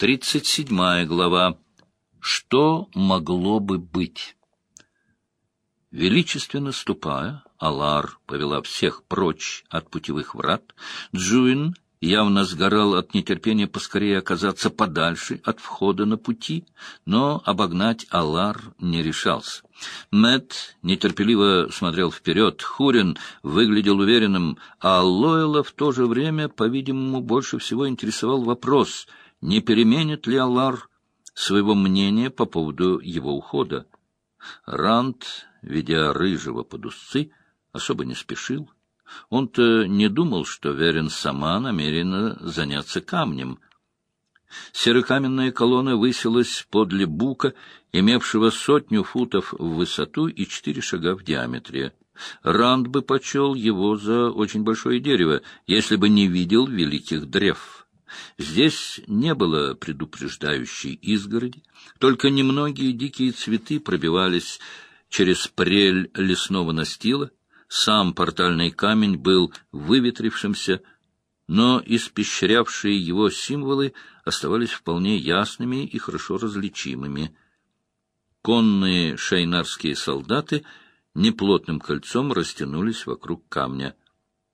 Тридцать седьмая глава. Что могло бы быть? Величественно ступая, Алар повела всех прочь от путевых врат. Джуин явно сгорал от нетерпения поскорее оказаться подальше от входа на пути, но обогнать Алар не решался. Мэт нетерпеливо смотрел вперед, Хурин выглядел уверенным, а Лойла в то же время, по-видимому, больше всего интересовал вопрос, не переменит ли Алар своего мнения по поводу его ухода. Ранд, ведя рыжего под усы, особо не спешил. Он-то не думал, что Верин сама намерена заняться камнем. Серокаменная колонна высилась подле бука, имевшего сотню футов в высоту и четыре шага в диаметре. Ранд бы почел его за очень большое дерево, если бы не видел великих древ. Здесь не было предупреждающей изгороди, только немногие дикие цветы пробивались через прель лесного настила, сам портальный камень был выветрившимся, но испещрявшие его символы оставались вполне ясными и хорошо различимыми. Конные шайнарские солдаты неплотным кольцом растянулись вокруг камня.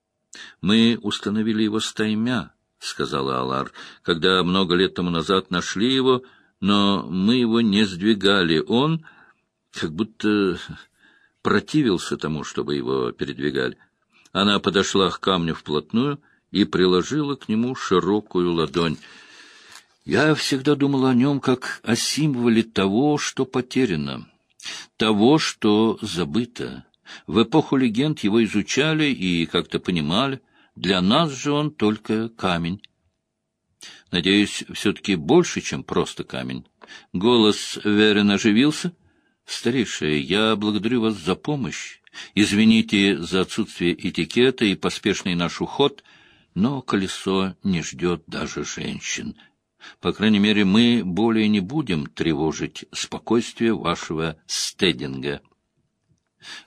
— Мы установили его стаймя, — сказала Алар, — когда много лет тому назад нашли его, но мы его не сдвигали. Он как будто противился тому, чтобы его передвигали. Она подошла к камню вплотную и приложила к нему широкую ладонь. Я всегда думал о нем как о символе того, что потеряно, того, что забыто. В эпоху легенд его изучали и как-то понимали. Для нас же он только камень. Надеюсь, все-таки больше, чем просто камень. Голос Верен оживился — Старейшая, я благодарю вас за помощь. Извините за отсутствие этикета и поспешный наш уход, но колесо не ждет даже женщин. По крайней мере, мы более не будем тревожить спокойствие вашего стединга.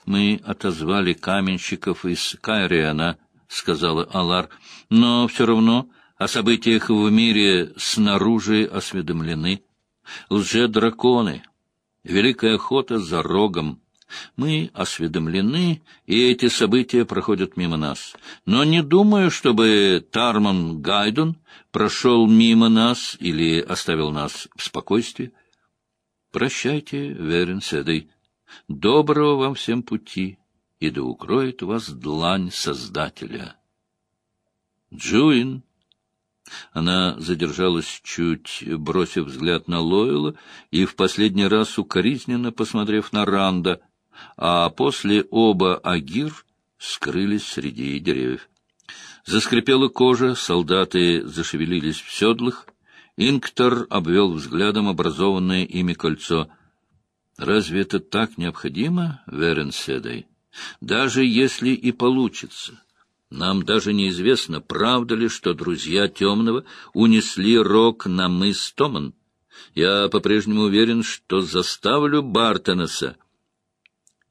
Мы отозвали каменщиков из Кайриана, — сказала Алар, — но все равно о событиях в мире снаружи осведомлены. Лже-драконы, Великая охота за рогом. Мы осведомлены, и эти события проходят мимо нас. Но не думаю, чтобы Тарман Гайдун прошел мимо нас или оставил нас в спокойствии. Прощайте, Верен Седой. Доброго вам всем пути, и да укроет вас длань Создателя. Джуин она задержалась чуть, бросив взгляд на Лойла и в последний раз укоризненно посмотрев на Ранда, а после оба Агир скрылись среди деревьев. Заскрипела кожа, солдаты зашевелились в седлах. Инктор обвел взглядом образованное ими кольцо. «Разве это так необходимо, Верен Седой? Даже если и получится...» Нам даже неизвестно, правда ли, что друзья Темного унесли рог на мыс Томан. Я по-прежнему уверен, что заставлю Бартонеса.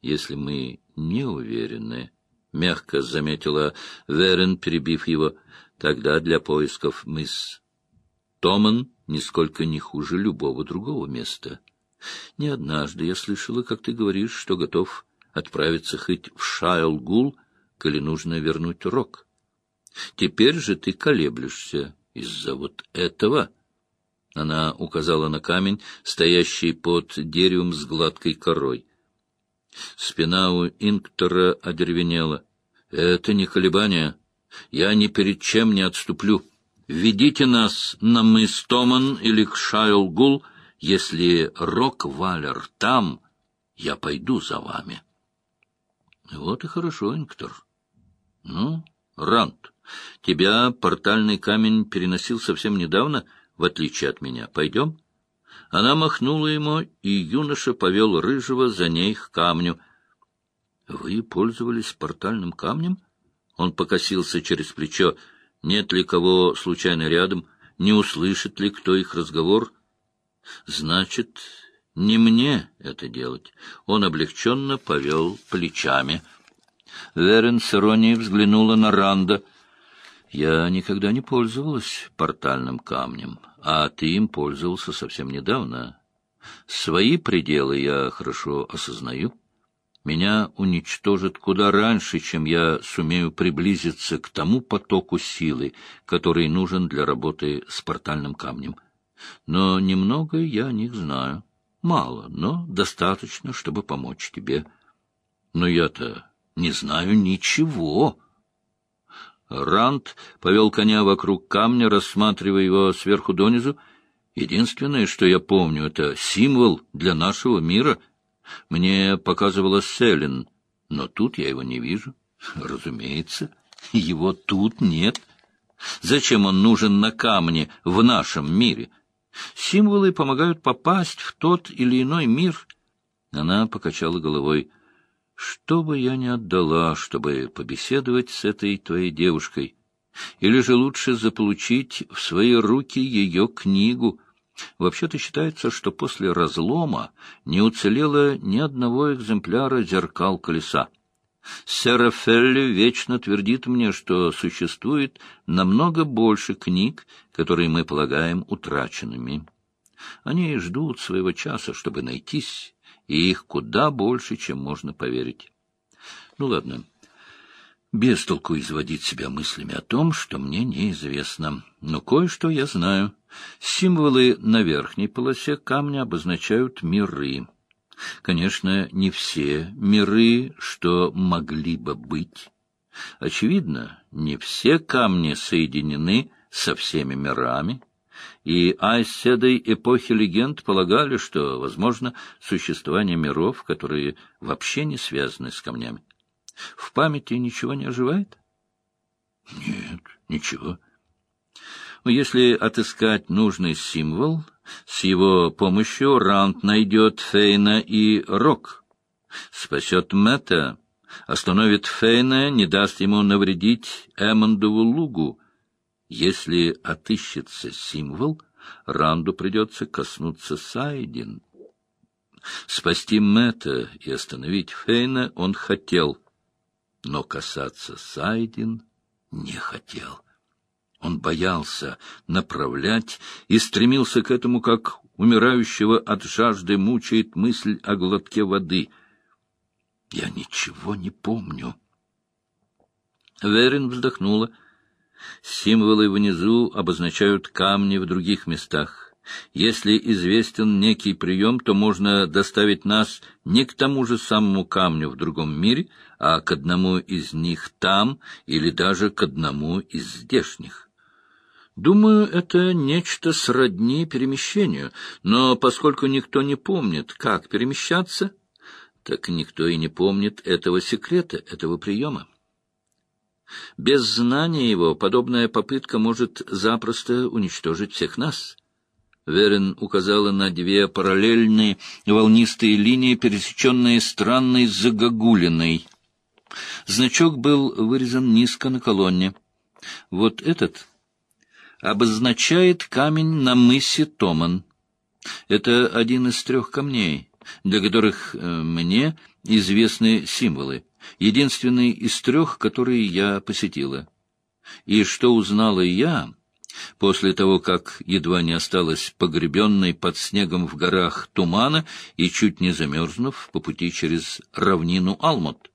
Если мы не уверены, — мягко заметила Верен, перебив его, — тогда для поисков мыс Томан нисколько не хуже любого другого места. Не однажды я слышала, как ты говоришь, что готов отправиться хоть в Шайлгул — коли нужно вернуть рог. Теперь же ты колеблешься из-за вот этого. Она указала на камень, стоящий под деревом с гладкой корой. Спина у Инктора одеревенела. — Это не колебание. Я ни перед чем не отступлю. Ведите нас на мыс Томан или к Шайлгул. Если Рок-Валер там, я пойду за вами. — Вот и хорошо, Инктор. — Ну, Рант, тебя портальный камень переносил совсем недавно, в отличие от меня. Пойдем? Она махнула ему, и юноша повел рыжего за ней к камню. — Вы пользовались портальным камнем? Он покосился через плечо. Нет ли кого случайно рядом? Не услышит ли кто их разговор? — Значит, не мне это делать. Он облегченно повел плечами. — Верен с иронией взглянула на Ранда. «Я никогда не пользовалась портальным камнем. а ты им пользовался совсем недавно. Свои пределы я хорошо осознаю. Меня уничтожит куда раньше, чем я сумею приблизиться к тому потоку силы, который нужен для работы с портальным камнем. Но немного я о них знаю. Мало, но достаточно, чтобы помочь тебе. Но я-то не знаю ничего. Ранд повел коня вокруг камня, рассматривая его сверху донизу. Единственное, что я помню, это символ для нашего мира. Мне показывала Селин, но тут я его не вижу. Разумеется, его тут нет. Зачем он нужен на камне в нашем мире? Символы помогают попасть в тот или иной мир. Она покачала головой. Что бы я ни отдала, чтобы побеседовать с этой твоей девушкой? Или же лучше заполучить в свои руки ее книгу? Вообще-то считается, что после разлома не уцелело ни одного экземпляра зеркал колеса. Серафелли вечно твердит мне, что существует намного больше книг, которые мы полагаем утраченными. Они ждут своего часа, чтобы найтись, и их куда больше, чем можно поверить. Ну ладно, без толку изводить себя мыслями о том, что мне неизвестно. Но кое-что я знаю. Символы на верхней полосе камня обозначают миры. Конечно, не все миры, что могли бы быть. Очевидно, не все камни соединены со всеми мирами и айседой эпохи легенд полагали, что возможно существование миров, которые вообще не связаны с камнями. В памяти ничего не оживает? Нет, ничего. Но если отыскать нужный символ, с его помощью Рант найдет Фейна и Рок, спасет Мэтта, остановит Фейна, не даст ему навредить Эммондову лугу, если отыщется символ, Ранду придется коснуться Сайдин. Спасти Мэтта и остановить Фейна он хотел, но касаться Сайдин не хотел. Он боялся направлять и стремился к этому, как умирающего от жажды мучает мысль о глотке воды. «Я ничего не помню». Верин вздохнула. Символы внизу обозначают камни в других местах. Если известен некий прием, то можно доставить нас не к тому же самому камню в другом мире, а к одному из них там или даже к одному из здешних. Думаю, это нечто сродни перемещению, но поскольку никто не помнит, как перемещаться, так никто и не помнит этого секрета, этого приема. Без знания его подобная попытка может запросто уничтожить всех нас. Верен указала на две параллельные волнистые линии, пересеченные странной загогулиной. Значок был вырезан низко на колонне. Вот этот обозначает камень на мысе Томан. Это один из трех камней, для которых э, мне известны символы единственный из трех, которые я посетила. И что узнала я после того, как едва не осталась погребенной под снегом в горах тумана и чуть не замерзнув по пути через равнину Алмот?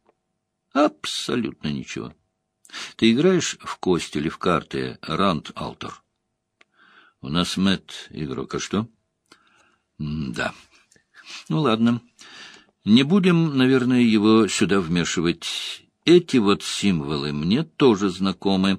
Абсолютно ничего. Ты играешь в кости или в карты, Ранд Алтор? У нас Мэтт игрок, а что? Да. Ну, ладно. Не будем, наверное, его сюда вмешивать. Эти вот символы мне тоже знакомы.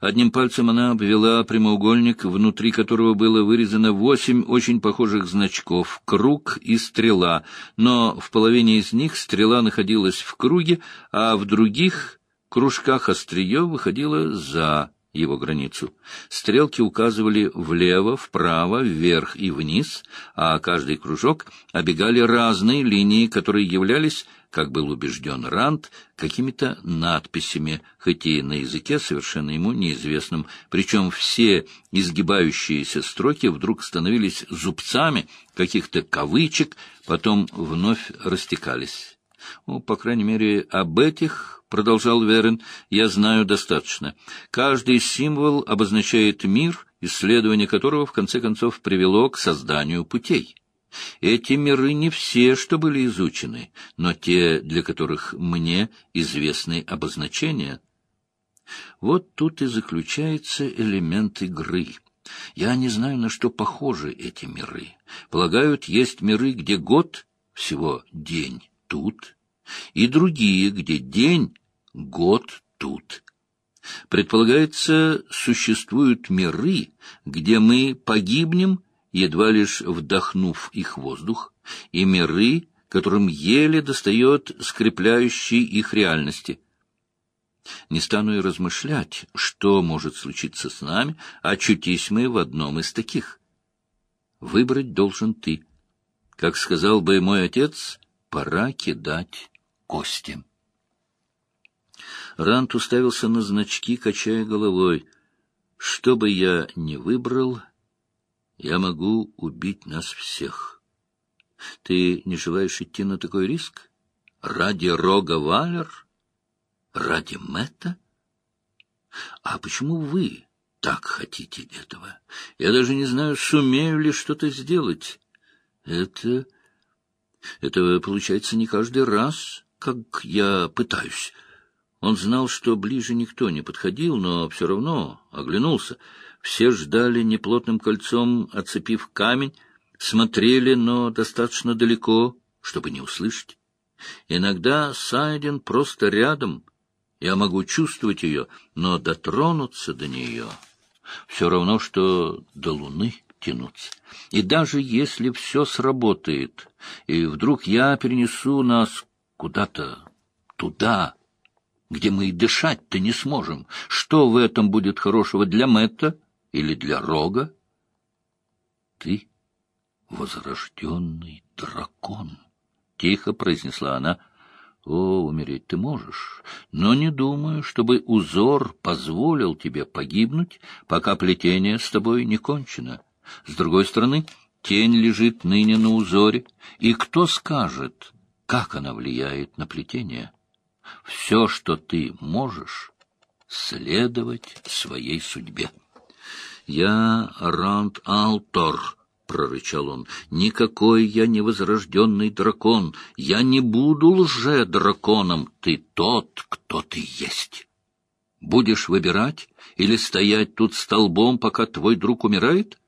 Одним пальцем она обвела прямоугольник, внутри которого было вырезано восемь очень похожих значков — круг и стрела, но в половине из них стрела находилась в круге, а в других кружках острие выходило за его границу. Стрелки указывали влево, вправо, вверх и вниз, а каждый кружок обегали разные линии, которые являлись, как был убежден Ранд, какими-то надписями, хоть и на языке совершенно ему неизвестном, причем все изгибающиеся строки вдруг становились зубцами каких-то кавычек, потом вновь растекались. Ну, по крайней мере, об этих — продолжал Верен, — я знаю достаточно. Каждый символ обозначает мир исследование которого в конце концов привело к созданию путей. Эти миры не все, что были изучены, но те, для которых мне известны обозначения. Вот тут и заключается элемент игры. Я не знаю, на что похожи эти миры. Полагают, есть миры, где год всего день тут, и другие, где день, год тут. Предполагается, существуют миры, где мы погибнем, едва лишь вдохнув их воздух, и миры, которым еле достает скрепляющей их реальности. Не стану и размышлять, что может случиться с нами, очутись мы в одном из таких. Выбрать должен ты. Как сказал бы мой отец, пора кидать кости. Рант уставился на значки, качая головой. Что бы я ни выбрал, я могу убить нас всех. Ты не желаешь идти на такой риск? Ради Рога Валер? Ради Мэтта? А почему вы так хотите этого? Я даже не знаю, сумею ли что-то сделать. Это... Это получается не каждый раз, как я пытаюсь. Он знал, что ближе никто не подходил, но все равно оглянулся. Все ждали неплотным кольцом, оцепив камень, смотрели, но достаточно далеко, чтобы не услышать. Иногда Сайден просто рядом. Я могу чувствовать ее, но дотронуться до нее все равно, что до луны тянуться. И даже если все сработает, и вдруг я перенесу нас куда-то туда, где мы и дышать-то не сможем. Что в этом будет хорошего для Мэтта или для Рога? Ты возрожденный дракон, — тихо произнесла она. О, умереть ты можешь, но не думаю, чтобы узор позволил тебе погибнуть, пока плетение с тобой не кончено. С другой стороны, тень лежит ныне на узоре, и кто скажет, как она влияет на плетение? — все, что ты можешь, следовать своей судьбе. «Я Ранд Алтор», — прорычал он, — «никакой я не возрожденный дракон, я не буду лже-драконом, ты тот, кто ты есть. Будешь выбирать или стоять тут столбом, пока твой друг умирает?»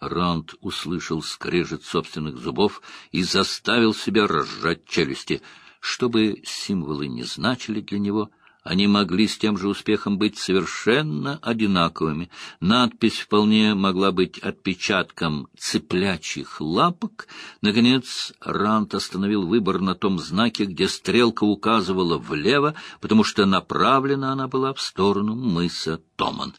Ранд услышал скрежет собственных зубов и заставил себя разжать челюсти — что бы символы не значили для него, они могли с тем же успехом быть совершенно одинаковыми. Надпись вполне могла быть отпечатком цыплячьих лапок. Наконец Рант остановил выбор на том знаке, где стрелка указывала влево, потому что направлена она была в сторону мыса Томан.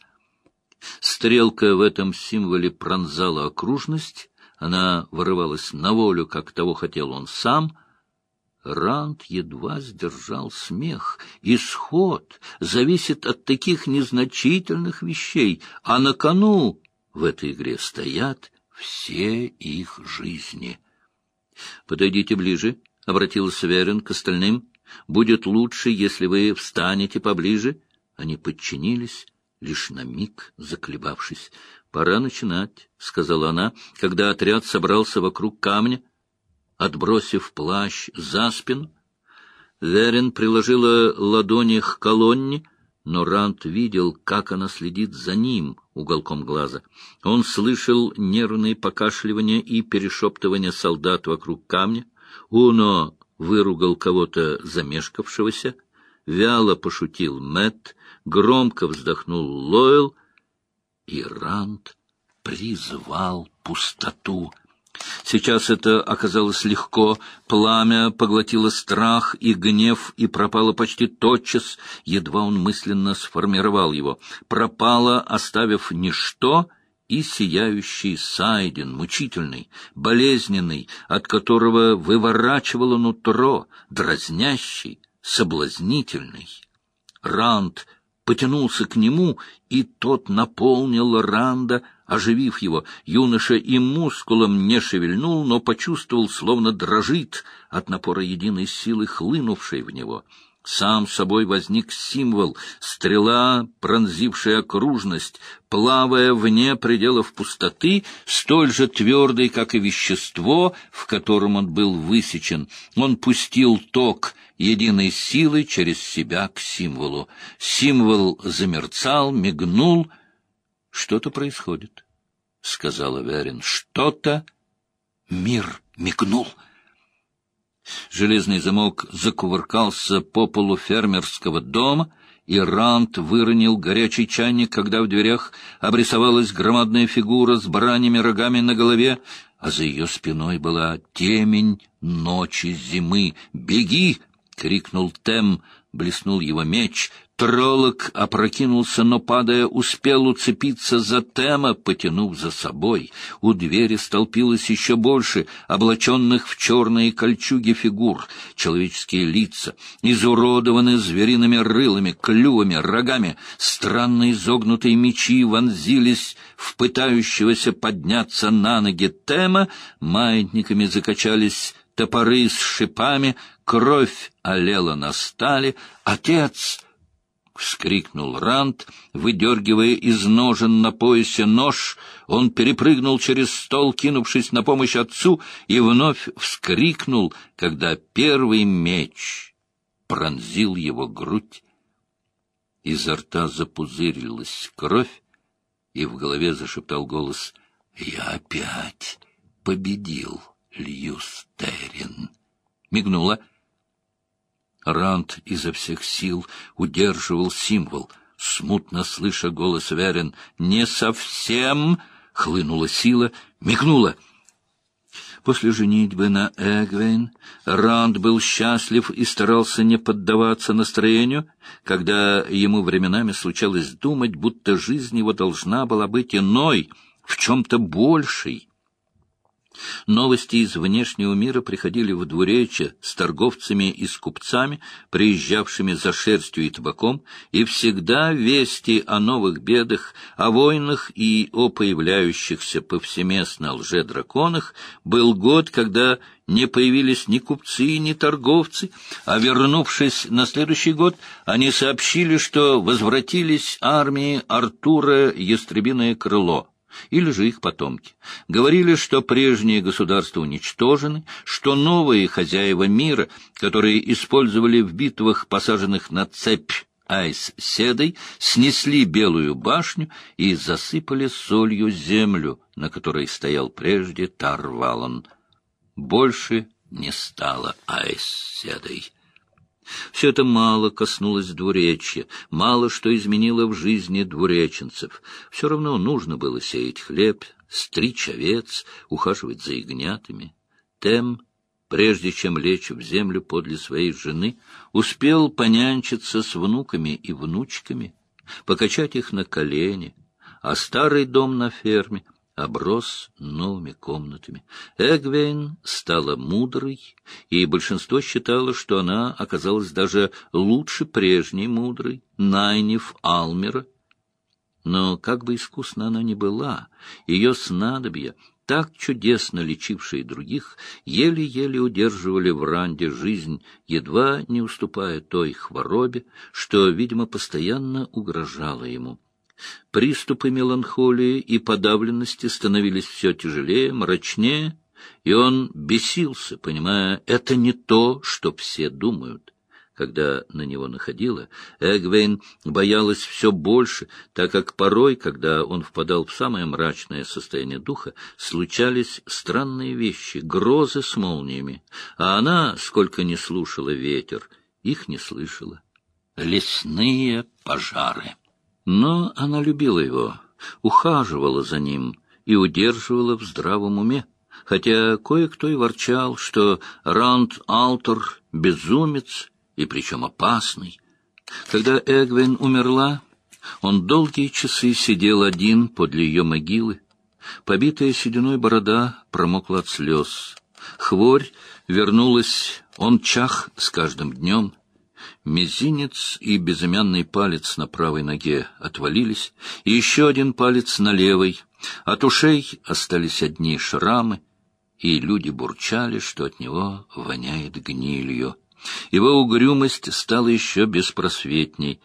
Стрелка в этом символе пронзала окружность, она вырывалась на волю, как того хотел он сам — Ранд едва сдержал смех. Исход зависит от таких незначительных вещей, а на кону в этой игре стоят все их жизни. — Подойдите ближе, — обратился Верин к остальным. — Будет лучше, если вы встанете поближе. Они подчинились, лишь на миг заколебавшись. — Пора начинать, — сказала она, когда отряд собрался вокруг камня отбросив плащ за спину. Верин приложила ладони к колонне, но Рант видел, как она следит за ним уголком глаза. Он слышал нервные покашливания и перешептывания солдат вокруг камня. Уно выругал кого-то замешкавшегося, вяло пошутил Мэт, громко вздохнул Лойл, и Рант призвал пустоту. Сейчас это оказалось легко, пламя поглотило страх и гнев и пропало почти тотчас, едва он мысленно сформировал его. Пропало, оставив ничто и сияющий Сайден, мучительный, болезненный, от которого выворачивало нутро, дразнящий, соблазнительный. Ранд потянулся к нему, и тот наполнил Ранда, оживив его. Юноша и мускулом не шевельнул, но почувствовал, словно дрожит от напора единой силы, хлынувшей в него. Сам собой возник символ, стрела, пронзившая окружность, плавая вне пределов пустоты, столь же твердый, как и вещество, в котором он был высечен. Он пустил ток единой силы через себя к символу. Символ замерцал, мигнул. — Что-то происходит, — сказала Верин. — Что-то... Мир мигнул. — Железный замок закувыркался по полу фермерского дома, и Рант выронил горячий чайник, когда в дверях обрисовалась громадная фигура с бараньими рогами на голове, а за ее спиной была темень ночи зимы. «Беги!» — крикнул Тем, блеснул его меч, Троллок опрокинулся, но, падая, успел уцепиться за Тема, потянув за собой. У двери столпилось еще больше облаченных в черные кольчуги фигур, человеческие лица, изуродованы звериными рылами, клювами, рогами. Странные изогнутые мечи вонзились в пытающегося подняться на ноги Тема, маятниками закачались топоры с шипами, кровь олела на стали. «Отец!» — вскрикнул Рант, выдергивая из ножен на поясе нож. Он перепрыгнул через стол, кинувшись на помощь отцу, и вновь вскрикнул, когда первый меч пронзил его грудь. Изо рта запузырилась кровь, и в голове зашептал голос «Я опять победил Льюстерин». Мигнула — Ранд изо всех сил удерживал символ. Смутно слыша голос Верен «Не совсем!» хлынула сила, мигнула. После женитьбы на Эгвейн Ранд был счастлив и старался не поддаваться настроению, когда ему временами случалось думать, будто жизнь его должна была быть иной, в чем-то большей. Новости из внешнего мира приходили в двуречье с торговцами и с купцами, приезжавшими за шерстью и табаком, и всегда вести о новых бедах, о войнах и о появляющихся повсеместно лже-драконах был год, когда не появились ни купцы, ни торговцы, а вернувшись на следующий год, они сообщили, что возвратились армии Артура Ястребиное крыло или же их потомки. Говорили, что прежние государства уничтожены, что новые хозяева мира, которые использовали в битвах посаженных на цепь Айс Седой, снесли Белую башню и засыпали солью землю, на которой стоял прежде Тарвалан. Больше не стало Айс Седой. Все это мало коснулось двуречья, мало что изменило в жизни двуреченцев. Все равно нужно было сеять хлеб, стричь овец, ухаживать за ягнятами. Тем, прежде чем лечь в землю подле своей жены, успел понянчиться с внуками и внучками, покачать их на колени, а старый дом на ферме — оброс новыми комнатами. Эгвейн стала мудрой, и большинство считало, что она оказалась даже лучше прежней мудрой, Найниф Алмера. Но как бы искусна она ни была, ее снадобья, так чудесно лечившие других, еле-еле удерживали в Ранде жизнь, едва не уступая той хворобе, что, видимо, постоянно угрожала ему. Приступы меланхолии и подавленности становились все тяжелее, мрачнее, и он бесился, понимая, это не то, что все думают. Когда на него находило, Эгвейн боялась все больше, так как порой, когда он впадал в самое мрачное состояние духа, случались странные вещи, грозы с молниями, а она, сколько не слушала ветер, их не слышала. Лесные пожары. Но она любила его, ухаживала за ним и удерживала в здравом уме, хотя кое-кто и ворчал, что Раунд Алтор — безумец и причем опасный. Когда Эгвин умерла, он долгие часы сидел один подле ее могилы. Побитая сединой борода промокла от слез. Хворь вернулась, он чах с каждым днем — Мизинец и безымянный палец на правой ноге отвалились, и еще один палец на левой. От ушей остались одни шрамы, и люди бурчали, что от него воняет гнилью. Его угрюмость стала еще беспросветней.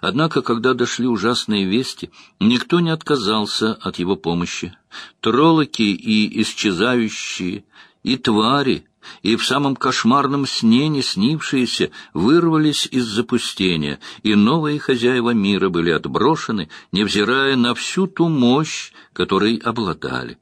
Однако, когда дошли ужасные вести, никто не отказался от его помощи. Троллоки и исчезающие, и твари, и в самом кошмарном сне не снившиеся вырвались из запустения, и новые хозяева мира были отброшены, невзирая на всю ту мощь, которой обладали.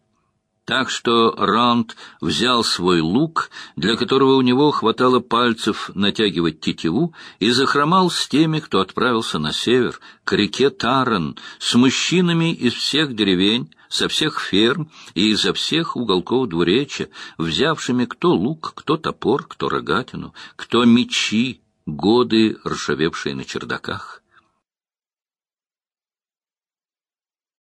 Так что Ранд взял свой лук, для которого у него хватало пальцев натягивать тетиву, и захромал с теми, кто отправился на север, к реке Таран, с мужчинами из всех деревень, со всех ферм и изо всех уголков двуречья, взявшими кто лук, кто топор, кто рогатину, кто мечи, годы ржавевшие на чердаках.